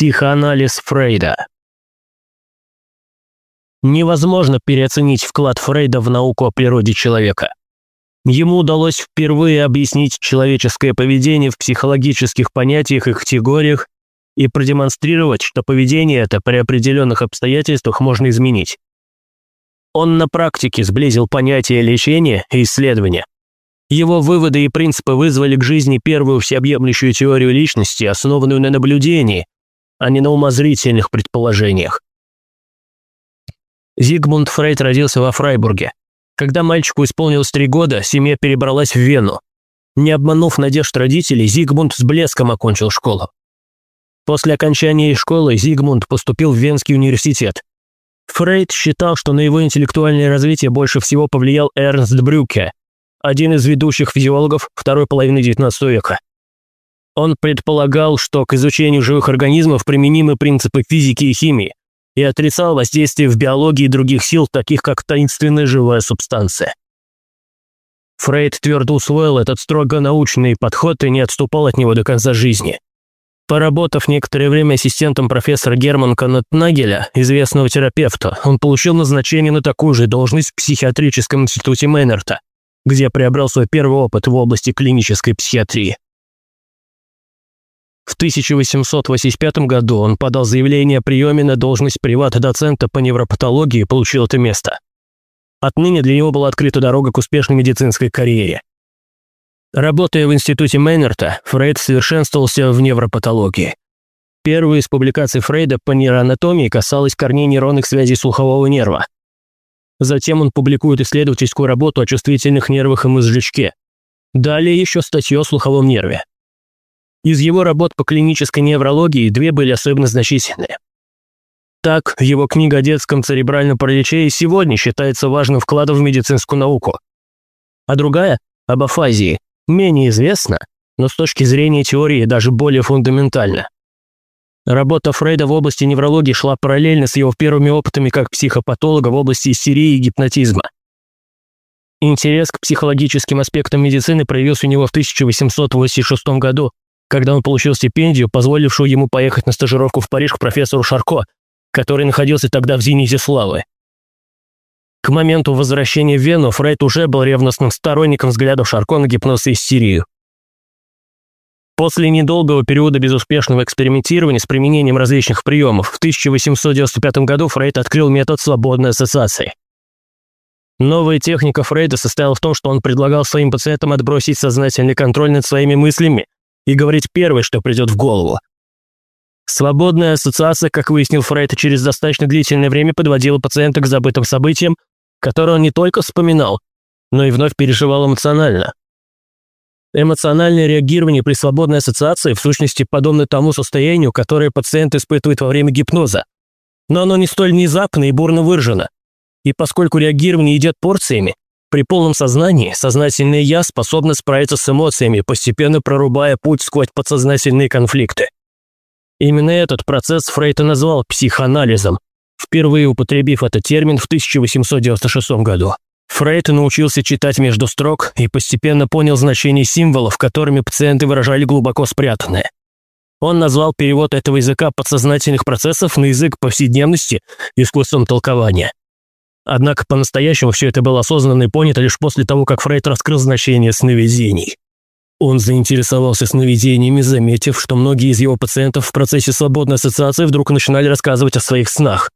Психоанализ Фрейда Невозможно переоценить вклад Фрейда в науку о природе человека. Ему удалось впервые объяснить человеческое поведение в психологических понятиях и категориях и продемонстрировать, что поведение это при определенных обстоятельствах можно изменить. Он на практике сблизил понятия лечения и исследования. Его выводы и принципы вызвали к жизни первую всеобъемлющую теорию личности, основанную на наблюдении, а не на умозрительных предположениях. Зигмунд Фрейд родился во Фрайбурге. Когда мальчику исполнилось три года, семья перебралась в Вену. Не обманув надежд родителей, Зигмунд с блеском окончил школу. После окончания школы Зигмунд поступил в Венский университет. Фрейд считал, что на его интеллектуальное развитие больше всего повлиял Эрнст Брюке, один из ведущих физиологов второй половины XIX века. Он предполагал, что к изучению живых организмов применимы принципы физики и химии, и отрицал воздействие в биологии других сил, таких как таинственная живая субстанция. Фрейд твердо усвоил этот строго научный подход и не отступал от него до конца жизни. Поработав некоторое время ассистентом профессора Германа Канатнагеля, известного терапевта, он получил назначение на такую же должность в психиатрическом институте Мейнерта, где приобрел свой первый опыт в области клинической психиатрии. В 1885 году он подал заявление о приеме на должность приват-доцента по невропатологии и получил это место. Отныне для него была открыта дорога к успешной медицинской карьере. Работая в институте Мейнерта, Фрейд совершенствовался в невропатологии. Первая из публикаций Фрейда по нейроанатомии касалась корней нейронных связей слухового нерва. Затем он публикует исследовательскую работу о чувствительных нервах и мозжечке. Далее еще статью о слуховом нерве. Из его работ по клинической неврологии две были особенно значительные. Так, его книга о детском церебральном параличе и сегодня считается важным вкладом в медицинскую науку. А другая, об афазии, менее известна, но с точки зрения теории даже более фундаментальна. Работа Фрейда в области неврологии шла параллельно с его первыми опытами как психопатолога в области истерии и гипнотизма. Интерес к психологическим аспектам медицины проявился у него в 1886 году, когда он получил стипендию, позволившую ему поехать на стажировку в Париж к профессору Шарко, который находился тогда в зените славы. К моменту возвращения в Вену Фрейд уже был ревностным сторонником взглядов Шарко на гипноз и истерию. После недолгого периода безуспешного экспериментирования с применением различных приемов, в 1895 году Фрейд открыл метод свободной ассоциации. Новая техника Фрейда состояла в том, что он предлагал своим пациентам отбросить сознательный контроль над своими мыслями и говорить первое, что придет в голову. Свободная ассоциация, как выяснил Фрейд, через достаточно длительное время подводила пациента к забытым событиям, которые он не только вспоминал, но и вновь переживал эмоционально. Эмоциональное реагирование при свободной ассоциации в сущности подобно тому состоянию, которое пациент испытывает во время гипноза. Но оно не столь внезапно и бурно выражено. И поскольку реагирование идет порциями, при полном сознании сознательное «я» способно справиться с эмоциями, постепенно прорубая путь сквозь подсознательные конфликты. Именно этот процесс Фрейд и назвал психоанализом, впервые употребив этот термин в 1896 году. Фрейд научился читать между строк и постепенно понял значение символов, которыми пациенты выражали глубоко спрятанное. Он назвал перевод этого языка подсознательных процессов на язык повседневности искусством толкования. Однако по-настоящему все это было осознанно и понято лишь после того, как Фрейд раскрыл значение сновидений. Он заинтересовался сновидениями, заметив, что многие из его пациентов в процессе свободной ассоциации вдруг начинали рассказывать о своих снах.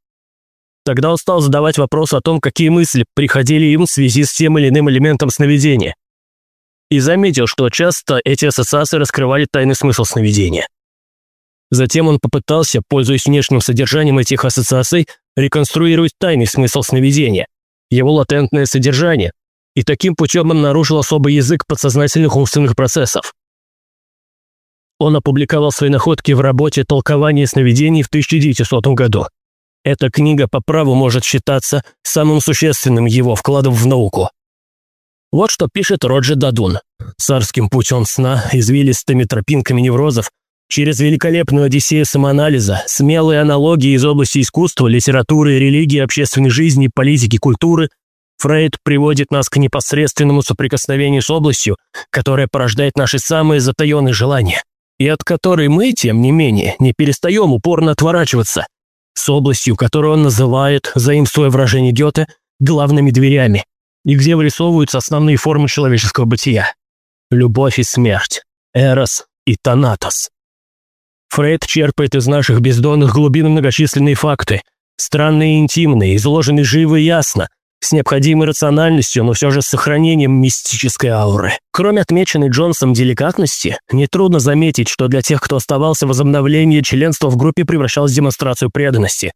Тогда он стал задавать вопрос о том, какие мысли приходили им в связи с тем или иным элементом сновидения. И заметил, что часто эти ассоциации раскрывали тайный смысл сновидения. Затем он попытался, пользуясь внешним содержанием этих ассоциаций, реконструировать тайный смысл сновидения, его латентное содержание, и таким путем он нарушил особый язык подсознательных умственных процессов. Он опубликовал свои находки в работе «Толкование сновидений» в 1900 году. Эта книга по праву может считаться самым существенным его вкладом в науку. Вот что пишет Роджер Дадун. Царским путем сна, извилистыми тропинками неврозов, через великолепную одиссею самоанализа, смелые аналогии из области искусства, литературы, религии, общественной жизни, политики, культуры, Фрейд приводит нас к непосредственному соприкосновению с областью, которая порождает наши самые затаенные желания – и от которой мы, тем не менее, не перестаем упорно отворачиваться, с областью, которую он называет, заимствуя выражение Гёте, главными дверями, и где вырисовываются основные формы человеческого бытия. Любовь и смерть, Эрос и Танатос. Фрейд черпает из наших бездонных глубин многочисленные факты, странные и интимные, изложенные живо и ясно, с необходимой рациональностью, но все же с сохранением мистической ауры. Кроме отмеченной Джонсом деликатности, нетрудно заметить, что для тех, кто оставался возобновление членства в группе превращалось в демонстрацию преданности,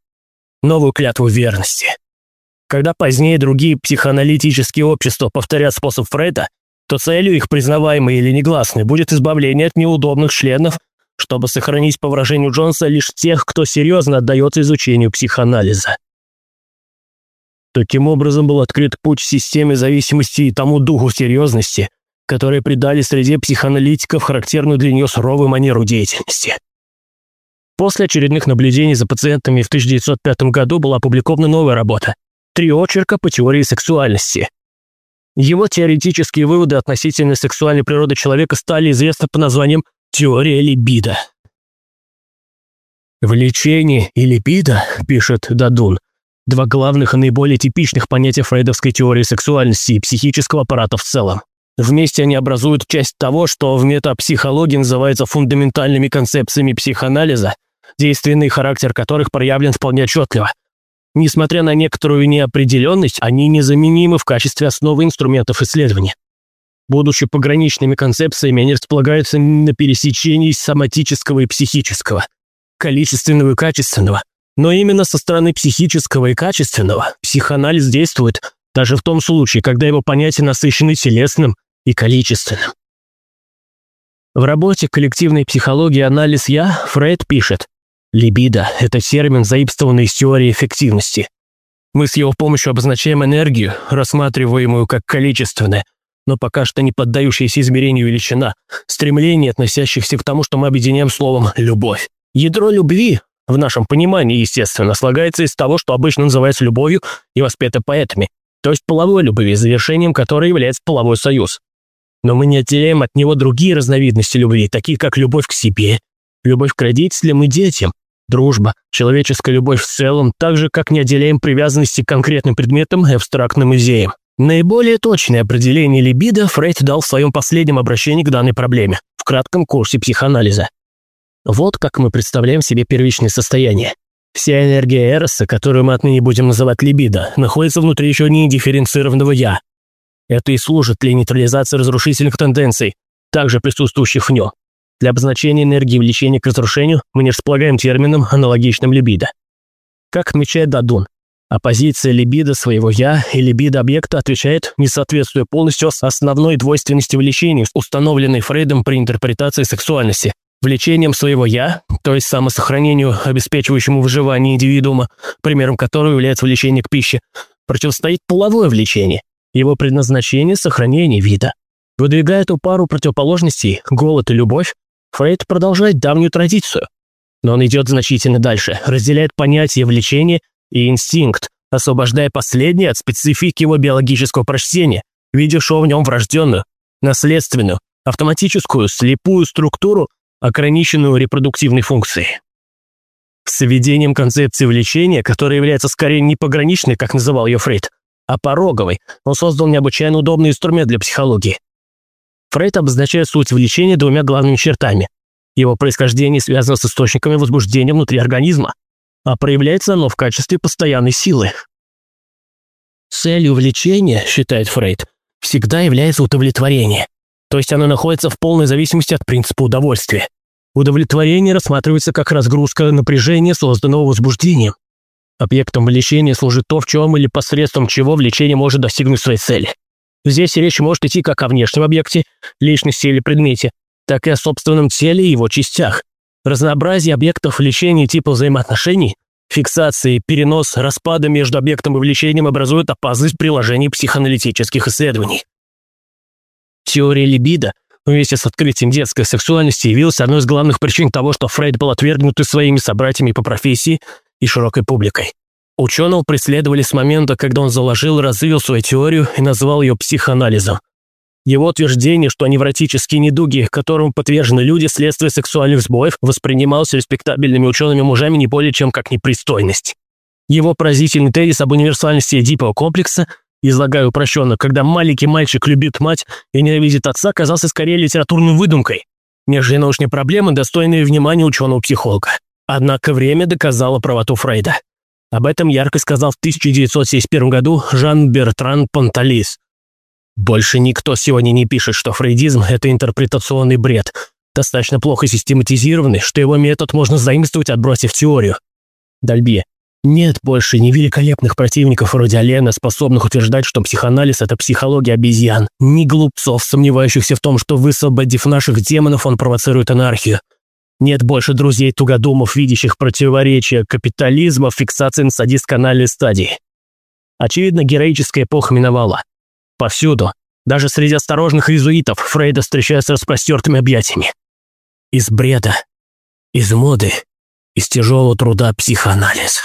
новую клятву верности. Когда позднее другие психоаналитические общества повторят способ Фрейда, то целью их, признаваемой или негласной, будет избавление от неудобных членов, чтобы сохранить, по выражению Джонса, лишь тех, кто серьезно отдается изучению психоанализа. Таким образом был открыт путь системе зависимости и тому духу серьезности, которые придали среде психоаналитиков характерную для нее суровую манеру деятельности. После очередных наблюдений за пациентами в 1905 году была опубликована новая работа «Три очерка по теории сексуальности». Его теоретические выводы относительно сексуальной природы человека стали известны по названием «теория либидо». «Влечение и либидо», – пишет Дадун, Два главных и наиболее типичных понятия фрейдовской теории сексуальности и психического аппарата в целом. Вместе они образуют часть того, что в метапсихологии называется фундаментальными концепциями психоанализа, действенный характер которых проявлен вполне отчетливо. Несмотря на некоторую неопределенность, они незаменимы в качестве основы инструментов исследования. Будучи пограничными концепциями, они располагаются на пересечении соматического и психического, количественного и качественного, но именно со стороны психического и качественного психоанализ действует даже в том случае, когда его понятия насыщены телесным и количественным. В работе «Коллективной психологии. Анализ Я» Фрейд пишет, «Либидо – это термин, заимствованный из теории эффективности. Мы с его помощью обозначаем энергию, рассматриваемую как количественная, но пока что не поддающаяся измерению величина, стремление, относящихся к тому, что мы объединяем словом «любовь». Ядро любви в нашем понимании, естественно, слагается из того, что обычно называется любовью и воспето поэтами, то есть половой любви, завершением которой является половой союз. Но мы не отделяем от него другие разновидности любви, такие как любовь к себе, любовь к родителям и детям, дружба, человеческая любовь в целом, так же, как не отделяем привязанности к конкретным предметам и абстрактным идеям. Наиболее точное определение либидо Фрейд дал в своем последнем обращении к данной проблеме, в кратком курсе психоанализа. Вот как мы представляем себе первичное состояние. Вся энергия Эроса, которую мы отныне будем называть либидо, находится внутри еще не дифференцированного «я». Это и служит для нейтрализации разрушительных тенденций, также присутствующих в нем. Для обозначения энергии влечения к разрушению мы не располагаем термином, аналогичным либидо. Как отмечает Дадун, оппозиция либидо своего «я» и либидо объекта отвечает, не соответствуя полностью основной двойственности влечений, установленной Фрейдом при интерпретации сексуальности, Влечением своего «я», то есть самосохранению, обеспечивающему выживание индивидуума, примером которого является влечение к пище, противостоит половое влечение, его предназначение – сохранение вида. Выдвигая эту пару противоположностей, голод и любовь, Фрейд продолжает давнюю традицию. Но он идет значительно дальше, разделяет понятия влечения и инстинкт, освобождая последнее от специфики его биологического прочтения, видевшего в нем врожденную, наследственную, автоматическую, слепую структуру ограниченную репродуктивной функцией. С введением концепции влечения, которая является скорее не пограничной, как называл ее Фрейд, а пороговой, он создал необычайно удобный инструмент для психологии. Фрейд обозначает суть влечения двумя главными чертами. Его происхождение связано с источниками возбуждения внутри организма, а проявляется оно в качестве постоянной силы. Целью влечения, считает Фрейд, всегда является удовлетворение. То есть оно находится в полной зависимости от принципа удовольствия. Удовлетворение рассматривается как разгрузка напряжения, созданного возбуждением. Объектом влечения служит то, в чем или посредством чего влечение может достигнуть своей цели. Здесь речь может идти как о внешнем объекте, личности или предмете, так и о собственном теле и его частях. Разнообразие объектов влечения и типа взаимоотношений, фиксации, перенос, распада между объектом и влечением образуют опасность приложения психоаналитических исследований. Теория либидо вместе с открытием детской сексуальности явилась одной из главных причин того, что Фрейд был отвергнут своими собратьями по профессии и широкой публикой. Ученого преследовали с момента, когда он заложил и развил свою теорию и назвал ее психоанализом. Его утверждение, что невротические недуги, которым подвержены люди вследствие сексуальных сбоев, воспринимался респектабельными учеными мужами не более чем как непристойность. Его поразительный тезис об универсальности Эдипового комплекса, излагаю упрощенно, когда маленький мальчик любит мать и ненавидит отца, казался скорее литературной выдумкой, нежели научной проблемой, достойной внимания ученого-психолога. Однако время доказало правоту Фрейда. Об этом ярко сказал в 1971 году Жан Бертран Понталис. Больше никто сегодня не пишет, что фрейдизм – это интерпретационный бред, достаточно плохо систематизированный, что его метод можно заимствовать, отбросив теорию. Дальби. Нет больше ни великолепных противников вроде Алена, способных утверждать, что психоанализ – это психология обезьян, ни глупцов, сомневающихся в том, что, высвободив наших демонов, он провоцирует анархию. Нет больше друзей-тугодумов, видящих противоречия капитализма, фиксации на садист-канальной стадии. Очевидно, героическая эпоха миновала. Повсюду, даже среди осторожных иезуитов, Фрейда встречается с распростертыми объятиями. Из бреда, из моды, из тяжелого труда психоанализ.